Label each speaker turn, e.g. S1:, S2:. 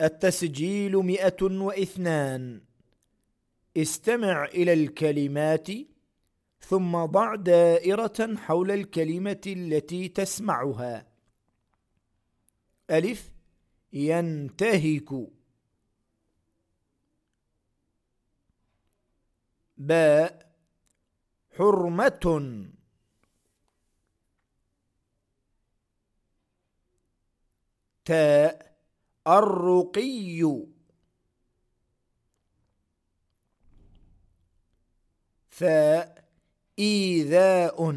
S1: التسجيل مئة واثنان. استمع إلى الكلمات ثم ضع دائرة حول الكلمة التي تسمعها. ألف ينتهك. باء حرمة. تاء الرقي. ثاء إيذاء.